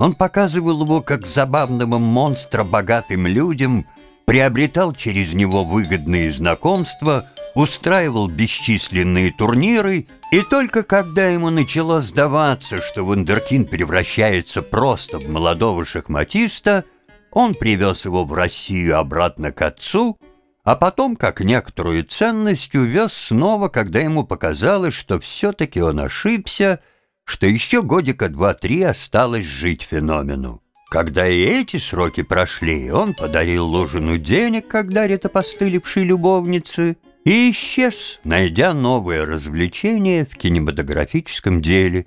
Он показывал его как забавного монстра богатым людям, приобретал через него выгодные знакомства, устраивал бесчисленные турниры, и только когда ему начало сдаваться, что Вундеркин превращается просто в молодого шахматиста, он привез его в Россию обратно к отцу, а потом, как некоторую ценность, увез снова, когда ему показалось, что все-таки он ошибся — что еще годика два-три осталось жить феномену. Когда и эти сроки прошли, он подарил Лужину денег, как дарит опостылевшей любовнице, и исчез, найдя новое развлечение в кинематографическом деле.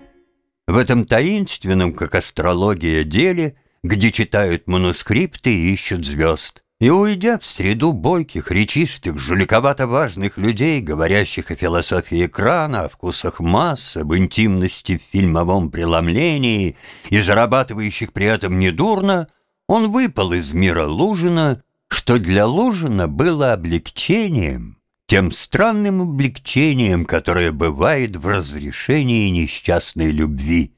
В этом таинственном, как астрология, деле, где читают манускрипты и ищут звезд. И уйдя в среду бойких, речистых, жуликовато-важных людей, говорящих о философии экрана, о вкусах масс, об интимности в фильмовом преломлении и зарабатывающих при этом недурно, он выпал из мира Лужина, что для Лужина было облегчением, тем странным облегчением, которое бывает в разрешении несчастной любви.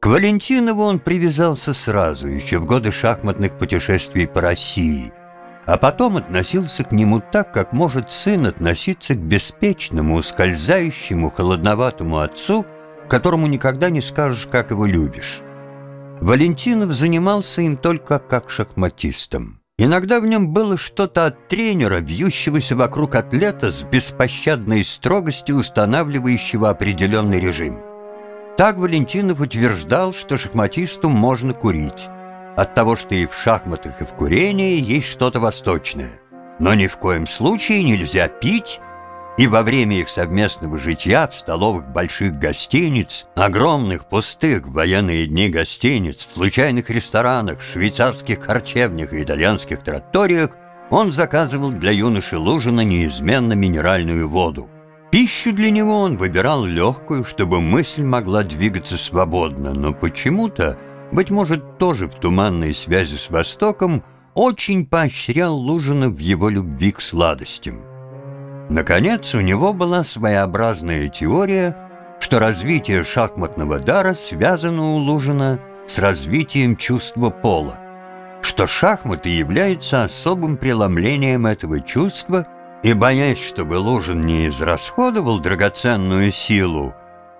К Валентинову он привязался сразу, еще в годы шахматных путешествий по России, а потом относился к нему так, как может сын относиться к беспечному, ускользающему, холодноватому отцу, которому никогда не скажешь, как его любишь. Валентинов занимался им только как шахматистом. Иногда в нем было что-то от тренера, вьющегося вокруг атлета с беспощадной строгостью устанавливающего определенный режим. Так Валентинов утверждал, что шахматисту можно курить. От того, что и в шахматах, и в курении есть что-то восточное. Но ни в коем случае нельзя пить, и во время их совместного житья в столовых больших гостиниц, огромных пустых в военные дни гостиниц, в случайных ресторанах, швейцарских харчевнях и итальянских тратториях он заказывал для юноши Лужина неизменно минеральную воду. Пищу для него он выбирал легкую, чтобы мысль могла двигаться свободно, но почему-то, быть может, тоже в туманной связи с Востоком, очень поощрял Лужина в его любви к сладостям. Наконец, у него была своеобразная теория, что развитие шахматного дара связано у Лужина с развитием чувства пола, что шахматы являются особым преломлением этого чувства – и, боясь, чтобы Лужин не израсходовал драгоценную силу,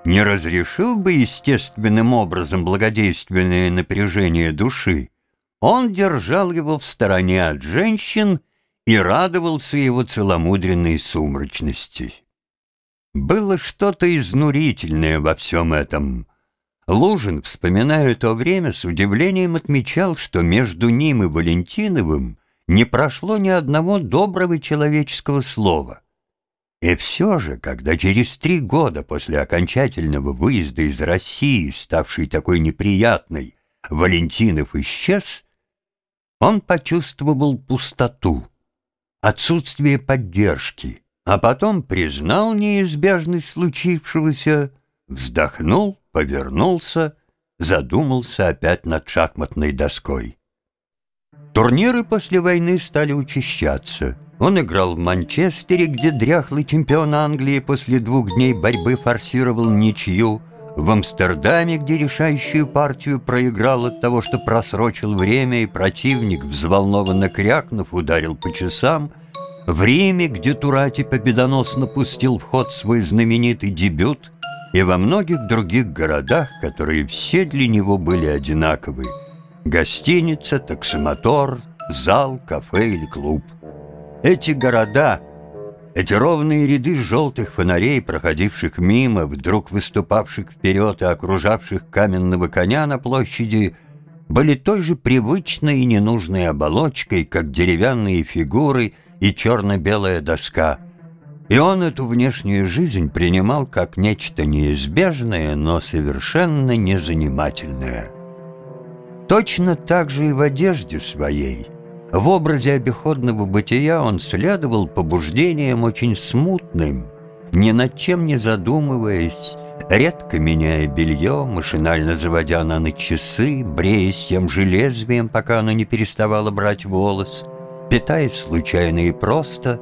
не разрешил бы естественным образом благодейственное напряжение души, он держал его в стороне от женщин и радовался его целомудренной сумрачности. Было что-то изнурительное во всем этом. Лужин, вспоминая то время, с удивлением отмечал, что между ним и Валентиновым не прошло ни одного доброго человеческого слова. И все же, когда через три года после окончательного выезда из России, ставшей такой неприятной, Валентинов исчез, он почувствовал пустоту, отсутствие поддержки, а потом признал неизбежность случившегося, вздохнул, повернулся, задумался опять над шахматной доской. Турниры после войны стали учащаться. Он играл в Манчестере, где дряхлый чемпион Англии после двух дней борьбы форсировал ничью, в Амстердаме, где решающую партию проиграл от того, что просрочил время, и противник, взволнованно крякнув, ударил по часам, в Риме, где Турати победоносно пустил в ход свой знаменитый дебют, и во многих других городах, которые все для него были одинаковы – Гостиница, таксомотор, зал, кафе или клуб. Эти города, эти ровные ряды желтых фонарей, проходивших мимо, вдруг выступавших вперед и окружавших каменного коня на площади, были той же привычной и ненужной оболочкой, как деревянные фигуры и черно-белая доска. И он эту внешнюю жизнь принимал как нечто неизбежное, но совершенно незанимательное. Точно так же и в одежде своей. В образе обиходного бытия он следовал побуждениям очень смутным, ни над чем не задумываясь, редко меняя белье, машинально заводя на ночь часы, бреясь тем же лезвием, пока оно не переставало брать волос, питаясь случайно и просто,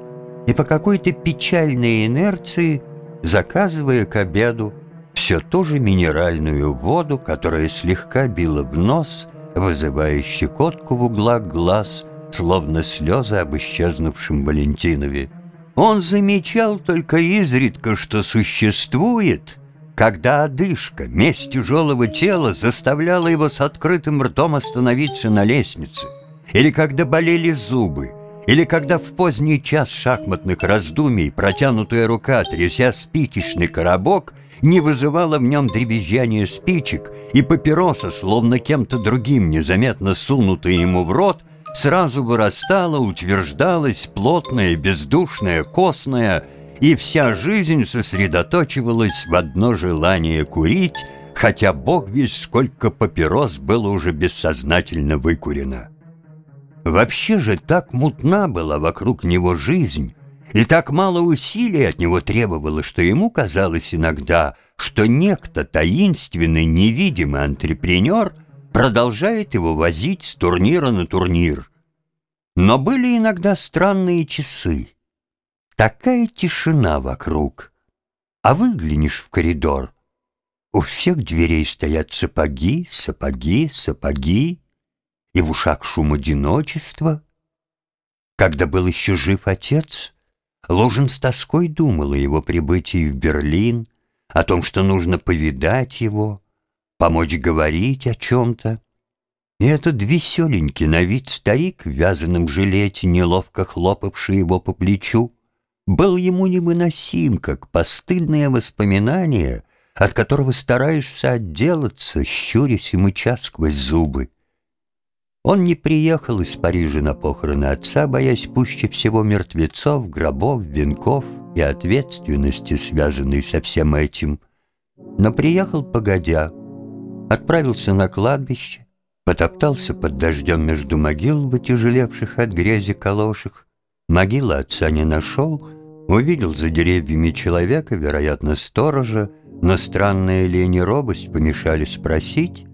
и по какой-то печальной инерции заказывая к обеду все ту же минеральную воду, которая слегка била в нос, вызывая щекотку в углах глаз, словно слезы об исчезнувшем Валентинове. Он замечал только изредка, что существует, когда одышка, месть тяжелого тела заставляла его с открытым ртом остановиться на лестнице, или когда болели зубы, или когда в поздний час шахматных раздумий протянутая рука, тряся спичечный коробок, не вызывала в нем дребезжания спичек, и папироса, словно кем-то другим незаметно сунутая ему в рот, сразу вырастала, утверждалась, плотная, бездушная, костная, и вся жизнь сосредоточивалась в одно желание курить, хотя бог весь сколько папирос было уже бессознательно выкурено. Вообще же так мутна была вокруг него жизнь, и так мало усилий от него требовало, что ему казалось иногда, что некто таинственный, невидимый антрепренер продолжает его возить с турнира на турнир. Но были иногда странные часы. Такая тишина вокруг. А выглянешь в коридор. У всех дверей стоят сапоги, сапоги, сапоги и в ушах шум одиночества. Когда был еще жив отец, Ложин с тоской думал о его прибытии в Берлин, о том, что нужно повидать его, помочь говорить о чем-то. И этот веселенький на вид старик в вязаном жилете, неловко хлопавший его по плечу, был ему невыносим, как постыдное воспоминание, от которого стараешься отделаться, щурясь и мыча сквозь зубы. Он не приехал из Парижа на похороны отца, боясь пуще всего мертвецов, гробов, венков и ответственности, связанной со всем этим. Но приехал погодя, отправился на кладбище, потоптался под дождем между могил, вытяжелевших от грязи калошек. Могила отца не нашел, увидел за деревьями человека, вероятно, сторожа, но странная лень и робость помешали спросить,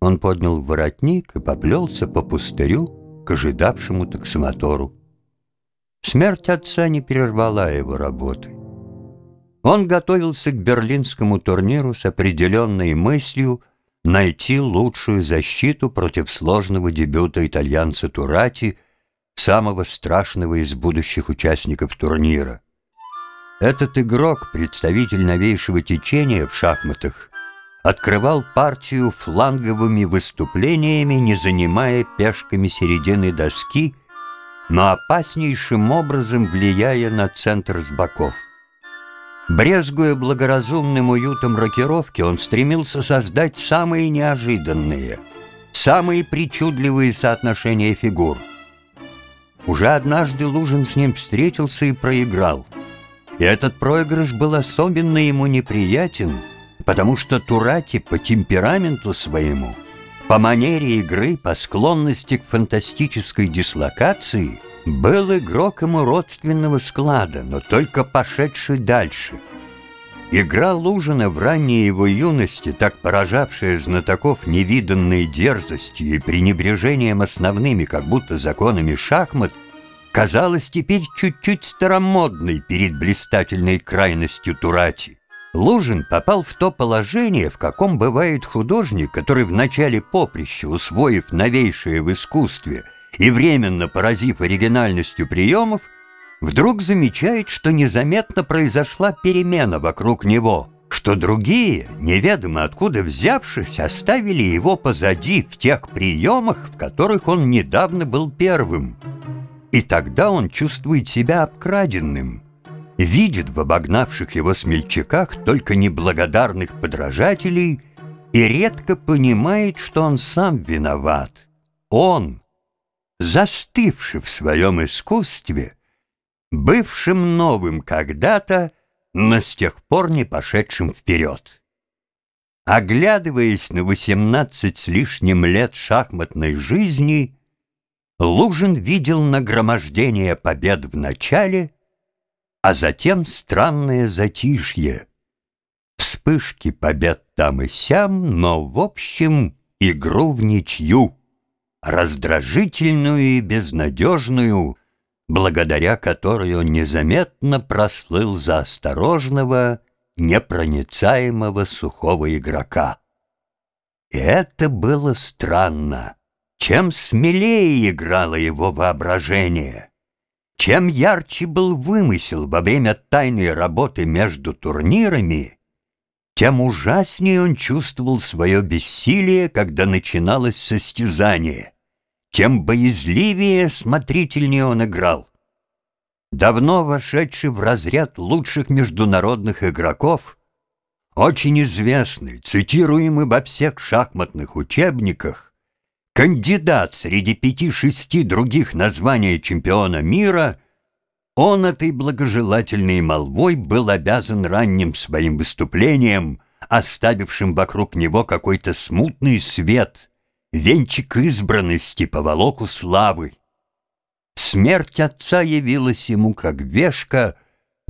он поднял воротник и поплелся по пустырю к ожидавшему таксомотору. Смерть отца не прервала его работы. Он готовился к берлинскому турниру с определенной мыслью найти лучшую защиту против сложного дебюта итальянца Турати, самого страшного из будущих участников турнира. Этот игрок, представитель новейшего течения в шахматах, открывал партию фланговыми выступлениями, не занимая пешками середины доски, но опаснейшим образом влияя на центр с боков. Брезгуя благоразумным уютом рокировки, он стремился создать самые неожиданные, самые причудливые соотношения фигур. Уже однажды Лужин с ним встретился и проиграл. И этот проигрыш был особенно ему неприятен — потому что Турати по темпераменту своему, по манере игры, по склонности к фантастической дислокации был игрок ему родственного склада, но только пошедший дальше. Игра Лужина в ранней его юности, так поражавшая знатоков невиданной дерзостью и пренебрежением основными, как будто законами шахмат, казалась теперь чуть-чуть старомодной перед блистательной крайностью Турати. Лужин попал в то положение, в каком бывает художник, который в начале поприща, усвоив новейшее в искусстве и временно поразив оригинальностью приемов, вдруг замечает, что незаметно произошла перемена вокруг него, что другие, неведомо откуда взявшись, оставили его позади в тех приемах, в которых он недавно был первым. И тогда он чувствует себя обкраденным – видит в обогнавших его смельчаках только неблагодарных подражателей и редко понимает, что он сам виноват. Он, застывший в своем искусстве, бывшим новым когда-то, но с тех пор не пошедшим вперед. Оглядываясь на восемнадцать с лишним лет шахматной жизни, Лужин видел нагромождение побед в начале — а затем странное затишье. Вспышки побед там и сям, но, в общем, игру в ничью, раздражительную и безнадежную, благодаря которой он незаметно прослыл за осторожного, непроницаемого сухого игрока. И это было странно. Чем смелее играло его воображение, чем ярче был вымысел во время тайной работы между турнирами, тем ужаснее он чувствовал свое бессилие, когда начиналось состязание, тем боязливее, смотрительнее он играл. Давно вошедший в разряд лучших международных игроков, очень известный, цитируемый во всех шахматных учебниках, кандидат среди пяти-шести других названий чемпиона мира, он этой благожелательной молвой был обязан ранним своим выступлением, оставившим вокруг него какой-то смутный свет, венчик избранности по волоку славы. Смерть отца явилась ему как вешка,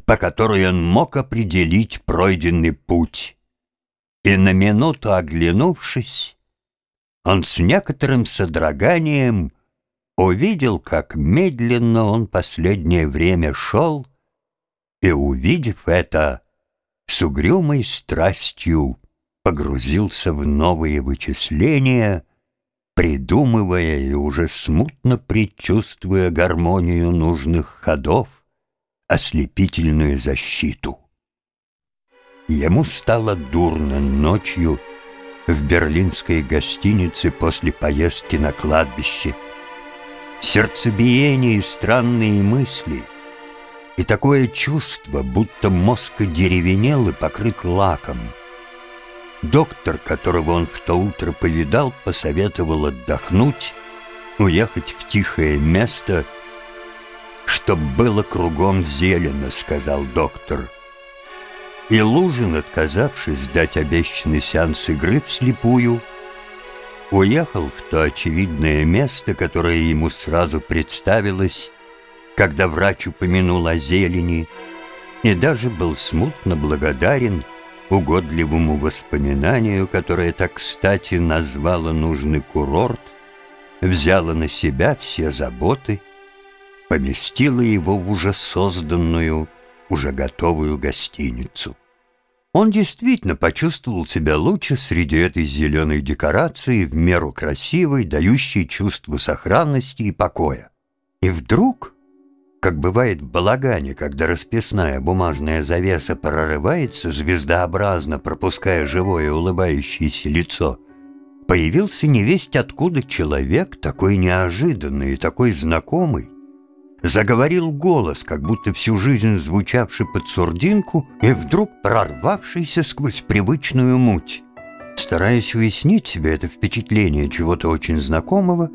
по которой он мог определить пройденный путь. И на минуту оглянувшись, он с некоторым содроганием увидел, как медленно он последнее время шел, и, увидев это, с угрюмой страстью погрузился в новые вычисления — придумывая и уже смутно предчувствуя гармонию нужных ходов, ослепительную защиту. Ему стало дурно ночью в берлинской гостинице после поездки на кладбище. Сердцебиение и странные мысли, и такое чувство, будто мозг деревенел и покрыт лаком — Доктор, которого он в то утро повидал, посоветовал отдохнуть, уехать в тихое место, «Чтоб было кругом зелено», — сказал доктор. И Лужин, отказавшись дать обещанный сеанс игры вслепую, уехал в то очевидное место, которое ему сразу представилось, когда врач упомянул о зелени, и даже был смутно благодарен — угодливому воспоминанию, которое так кстати назвало нужный курорт, взяла на себя все заботы, поместила его в уже созданную, уже готовую гостиницу. Он действительно почувствовал себя лучше среди этой зеленой декорации, в меру красивой, дающей чувство сохранности и покоя. И вдруг как бывает в балагане, когда расписная бумажная завеса прорывается, звездообразно пропуская живое улыбающееся лицо, появился невесть откуда человек, такой неожиданный и такой знакомый, заговорил голос, как будто всю жизнь звучавший под сурдинку и вдруг прорвавшийся сквозь привычную муть. Стараясь уяснить себе это впечатление чего-то очень знакомого,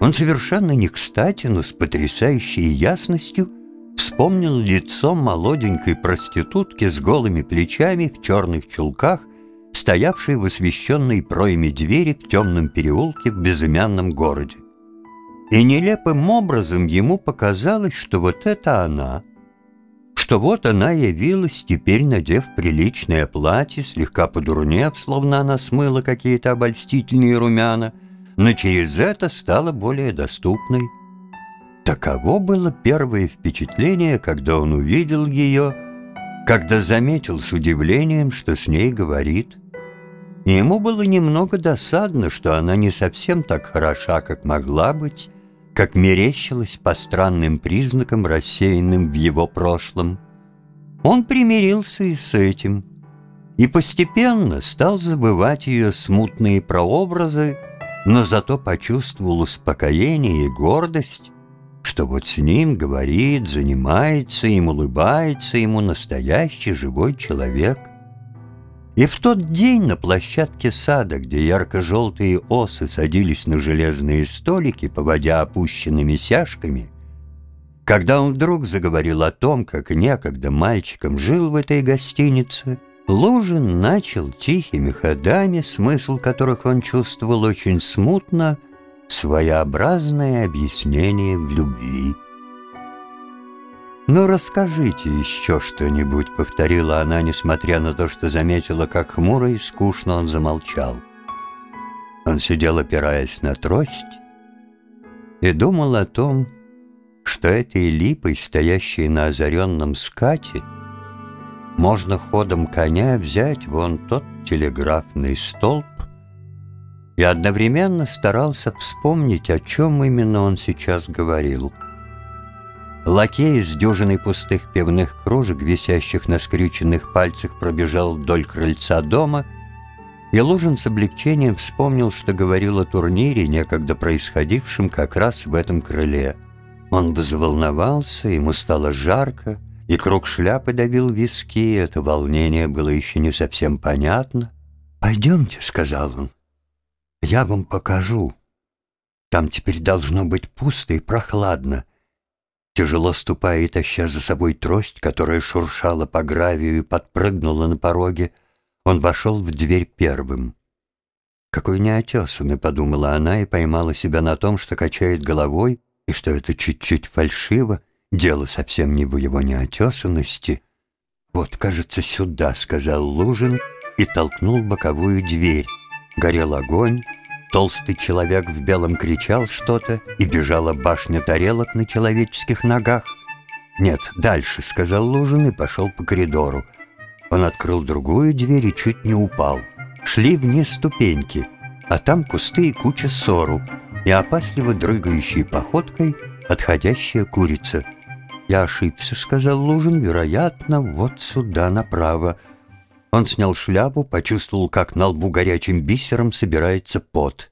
он совершенно не кстати, но с потрясающей ясностью вспомнил лицо молоденькой проститутки с голыми плечами в черных чулках, стоявшей в освещенной пройме двери в темном переулке в безымянном городе. И нелепым образом ему показалось, что вот это она, что вот она явилась, теперь надев приличное платье, слегка подурнев, словно она смыла какие-то обольстительные румяна — но через это стала более доступной. Таково было первое впечатление, когда он увидел ее, когда заметил с удивлением, что с ней говорит. И ему было немного досадно, что она не совсем так хороша, как могла быть, как мерещилась по странным признакам, рассеянным в его прошлом. Он примирился и с этим, и постепенно стал забывать ее смутные прообразы, но зато почувствовал успокоение и гордость, что вот с ним говорит, занимается им, улыбается ему настоящий живой человек. И в тот день на площадке сада, где ярко-желтые осы садились на железные столики, поводя опущенными сяжками, когда он вдруг заговорил о том, как некогда мальчиком жил в этой гостинице, Лужин начал тихими ходами, смысл которых он чувствовал очень смутно, своеобразное объяснение в любви. «Ну, расскажите еще что-нибудь», — повторила она, несмотря на то, что заметила, как хмуро и скучно он замолчал. Он сидел, опираясь на трость, и думал о том, что этой липой, стоящей на озаренном скате, можно ходом коня взять вон тот телеграфный столб и одновременно старался вспомнить, о чем именно он сейчас говорил. Лакей с дюжиной пустых пивных кружек, висящих на скрюченных пальцах, пробежал вдоль крыльца дома, и Лужин с облегчением вспомнил, что говорил о турнире, некогда происходившем как раз в этом крыле. Он взволновался, ему стало жарко, и круг шляпы давил виски, это волнение было еще не совсем понятно. «Пойдемте», — сказал он. Я вам покажу. Там теперь должно быть пусто и прохладно. Тяжело ступая и таща за собой трость, которая шуршала по гравию и подпрыгнула на пороге, он вошел в дверь первым. «Какой неотесанный», — подумала она и поймала себя на том, что качает головой, и что это чуть-чуть фальшиво, дело совсем не в его неотесанности. «Вот, кажется, сюда», — сказал Лужин и толкнул боковую дверь. Горел огонь, толстый человек в белом кричал что-то, и бежала башня тарелок на человеческих ногах. «Нет, дальше», — сказал Лужин и пошел по коридору. Он открыл другую дверь и чуть не упал. Шли вниз ступеньки, а там кусты и куча ссору, и опасливо дрыгающей походкой отходящая курица. «Я ошибся», — сказал Лужин, — «вероятно, вот сюда направо». Он снял шляпу, почувствовал, как на лбу горячим бисером собирается пот.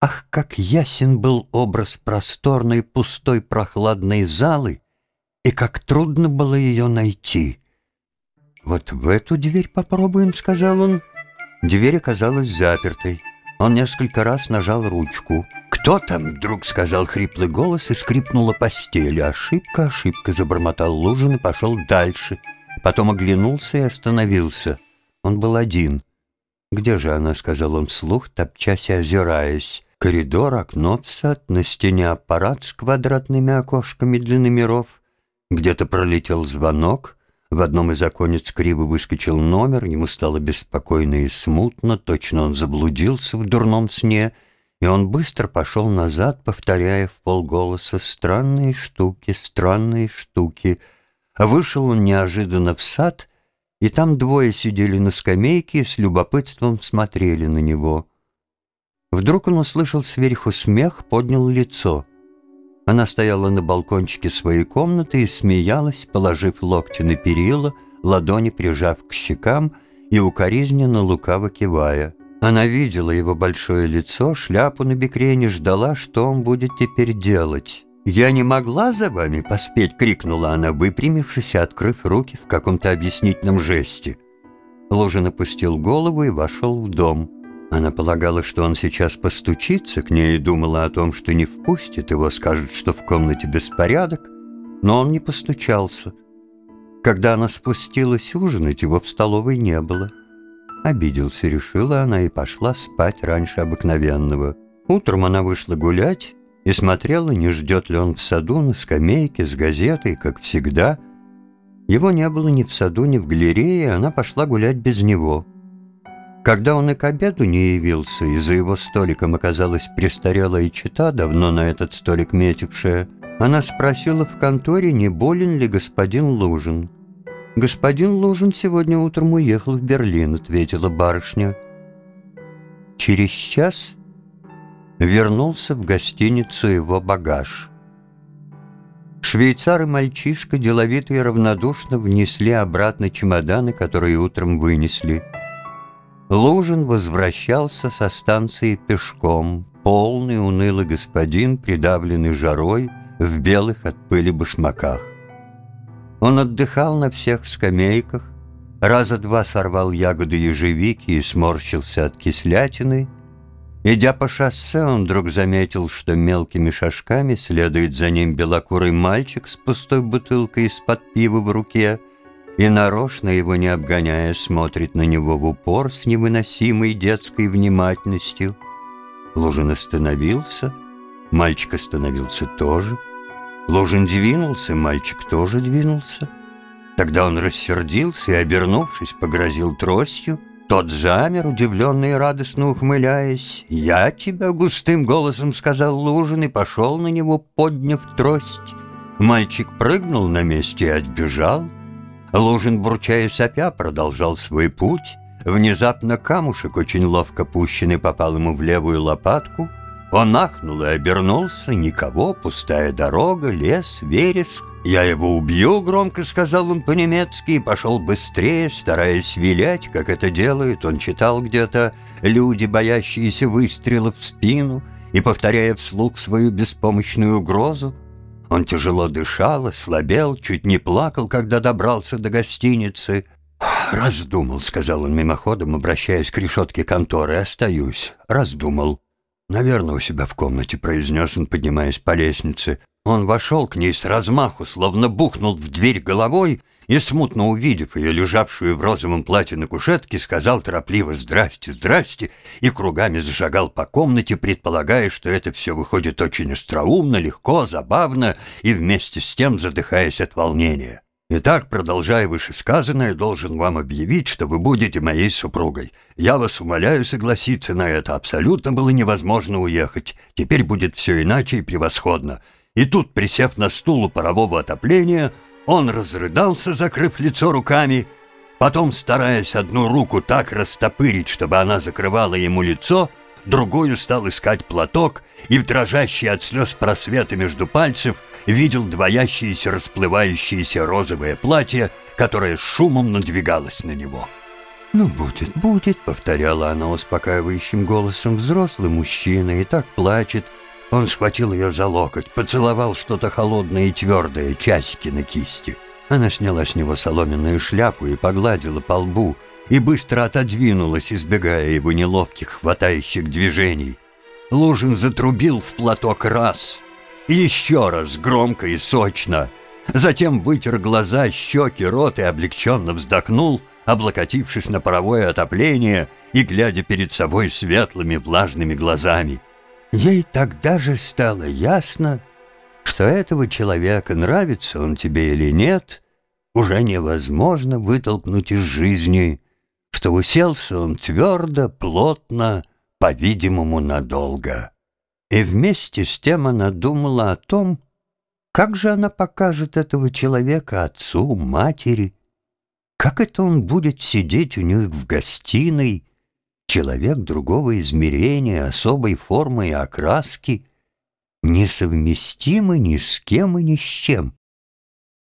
Ах, как ясен был образ просторной, пустой, прохладной залы, и как трудно было ее найти. «Вот в эту дверь попробуем», — сказал он. Дверь оказалась запертой. Он несколько раз нажал ручку. «Кто там?» — вдруг сказал хриплый голос и скрипнула постель. «Ошибка, ошибка!» — забормотал Лужин и пошел дальше — Потом оглянулся и остановился. Он был один. «Где же она?» — сказал он вслух, топчась и озираясь. Коридор, окно в сад, на стене аппарат с квадратными окошками для номеров. Где-то пролетел звонок. В одном из оконец криво выскочил номер, ему стало беспокойно и смутно, точно он заблудился в дурном сне, и он быстро пошел назад, повторяя в полголоса «странные штуки, странные штуки», Вышел он неожиданно в сад, и там двое сидели на скамейке и с любопытством смотрели на него. Вдруг он услышал сверху смех, поднял лицо. Она стояла на балкончике своей комнаты и смеялась, положив локти на перила, ладони прижав к щекам и укоризненно лукаво кивая. Она видела его большое лицо, шляпу на бекрене, ждала, что он будет теперь делать. «Я не могла за вами поспеть!» — крикнула она, выпрямившись и открыв руки в каком-то объяснительном жесте. Лужин опустил голову и вошел в дом. Она полагала, что он сейчас постучится к ней и думала о том, что не впустит его, скажет, что в комнате беспорядок, но он не постучался. Когда она спустилась ужинать, его в столовой не было. Обиделся, решила она, и пошла спать раньше обыкновенного. Утром она вышла гулять, и смотрела, не ждет ли он в саду на скамейке с газетой, как всегда. Его не было ни в саду, ни в галерее, она пошла гулять без него. Когда он и к обеду не явился, и за его столиком оказалась престарелая чита, давно на этот столик метившая, она спросила в конторе, не болен ли господин Лужин. «Господин Лужин сегодня утром уехал в Берлин», — ответила барышня. Через час вернулся в гостиницу его багаж. Швейцар и мальчишка деловито и равнодушно внесли обратно чемоданы, которые утром вынесли. Лужин возвращался со станции пешком, полный унылый господин, придавленный жарой, в белых от пыли башмаках. Он отдыхал на всех скамейках, раза два сорвал ягоды ежевики и сморщился от кислятины, Идя по шоссе, он вдруг заметил, что мелкими шажками следует за ним белокурый мальчик с пустой бутылкой из-под пива в руке и, нарочно его не обгоняя, смотрит на него в упор с невыносимой детской внимательностью. Лужин остановился, мальчик остановился тоже. Лужин двинулся, мальчик тоже двинулся. Тогда он рассердился и, обернувшись, погрозил тростью, тот замер, удивленный и радостно ухмыляясь. «Я тебя густым голосом сказал Лужин и пошел на него, подняв трость». Мальчик прыгнул на месте и отбежал. Лужин, бурчая сопя, продолжал свой путь. Внезапно камушек, очень ловко пущенный, попал ему в левую лопатку. Он ахнул и обернулся. Никого, пустая дорога, лес, вереск. «Я его убью», — громко сказал он по-немецки, и пошел быстрее, стараясь вилять, как это делают. Он читал где-то «Люди, боящиеся выстрелов в спину», и, повторяя вслух свою беспомощную угрозу, он тяжело дышал, ослабел, чуть не плакал, когда добрался до гостиницы. «Раздумал», — сказал он мимоходом, обращаясь к решетке конторы. «Остаюсь. Раздумал». «Наверное, у себя в комнате», — произнес он, поднимаясь по лестнице. Он вошел к ней с размаху, словно бухнул в дверь головой и, смутно увидев ее, лежавшую в розовом платье на кушетке, сказал торопливо «Здрасте, здрасте!» и кругами зашагал по комнате, предполагая, что это все выходит очень остроумно, легко, забавно и вместе с тем задыхаясь от волнения. Итак, продолжая вышесказанное, должен вам объявить, что вы будете моей супругой. Я вас умоляю согласиться на это. Абсолютно было невозможно уехать. Теперь будет все иначе и превосходно. И тут, присев на стул у парового отопления, он разрыдался, закрыв лицо руками, потом, стараясь одну руку так растопырить, чтобы она закрывала ему лицо, другую стал искать платок и в дрожащие от слез просветы между пальцев видел двоящееся расплывающееся розовое платье, которое шумом надвигалось на него. «Ну, будет, будет», — повторяла она успокаивающим голосом взрослый мужчина, и так плачет, он схватил ее за локоть, поцеловал что-то холодное и твердое, часики на кисти. Она сняла с него соломенную шляпу и погладила по лбу, и быстро отодвинулась, избегая его неловких, хватающих движений. Лужин затрубил в платок раз, еще раз, громко и сочно. Затем вытер глаза, щеки, рот и облегченно вздохнул, облокотившись на паровое отопление и глядя перед собой светлыми влажными глазами. Ей тогда же стало ясно, что этого человека, нравится он тебе или нет, уже невозможно вытолкнуть из жизни, что уселся он твердо, плотно, по-видимому, надолго. И вместе с тем она думала о том, как же она покажет этого человека отцу, матери, как это он будет сидеть у них в гостиной, человек другого измерения, особой формы и окраски, несовместимы ни с кем и ни с чем.